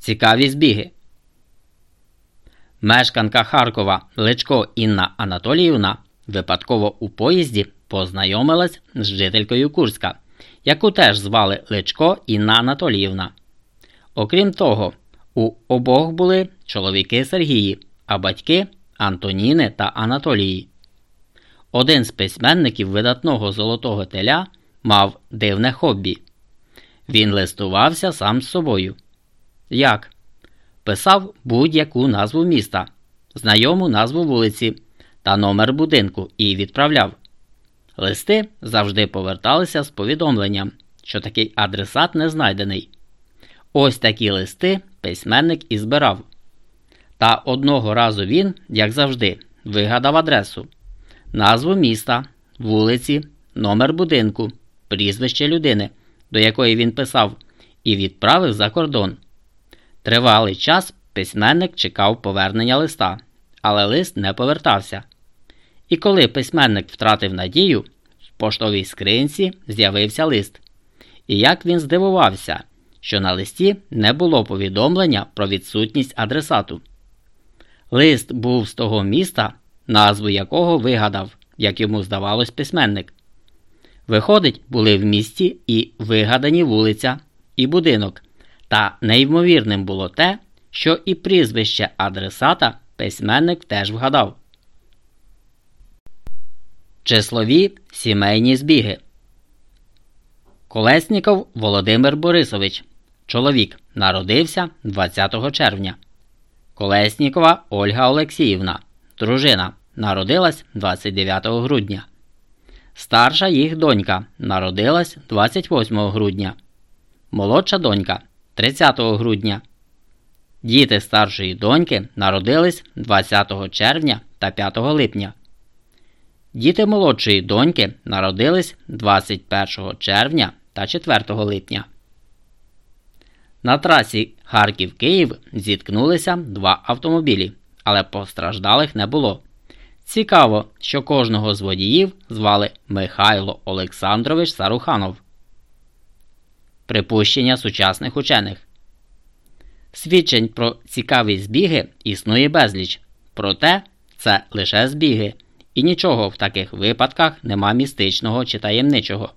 Цікаві збіги. Мешканка Харкова Личко Інна Анатоліївна випадково у поїзді познайомилась з жителькою Курська, яку теж звали Личко Інна Анатоліївна. Окрім того, у обох були чоловіки Сергії, а батьки Антоніни та Анатолії. Один з письменників видатного золотого теля мав дивне хобі. Він листувався сам з собою. Як? Писав будь-яку назву міста, знайому назву вулиці та номер будинку і відправляв. Листи завжди поверталися з повідомленням, що такий адресат не знайдений. Ось такі листи письменник і збирав. Та одного разу він, як завжди, вигадав адресу, назву міста, вулиці, номер будинку, прізвище людини, до якої він писав, і відправив за кордон. Тривалий час письменник чекав повернення листа, але лист не повертався. І коли письменник втратив надію, в поштовій скринці з'явився лист. І як він здивувався, що на листі не було повідомлення про відсутність адресату. Лист був з того міста, назву якого вигадав, як йому здавалось, письменник. Виходить, були в місті і вигадані вулиця, і будинок, та неймовірним було те, що і прізвище адресата письменник теж вгадав. Числові сімейні збіги. Колесніков Володимир Борисович. Чоловік народився 20 червня. Колеснікова Ольга Олексіївна. Дружина народилась 29 грудня. Старша їх донька народилась 28 грудня. Молодша донька 30 грудня. Діти старшої доньки народились 20 червня та 5 липня. Діти молодшої доньки народились 21 червня та 4 липня. На трасі Харків-Київ зіткнулися два автомобілі, але постраждалих не було. Цікаво, що кожного з водіїв звали Михайло Олександрович Саруханов. Припущення сучасних учених свідчень про цікаві збіги існує безліч, проте це лише збіги, і нічого в таких випадках нема містичного чи таємничого.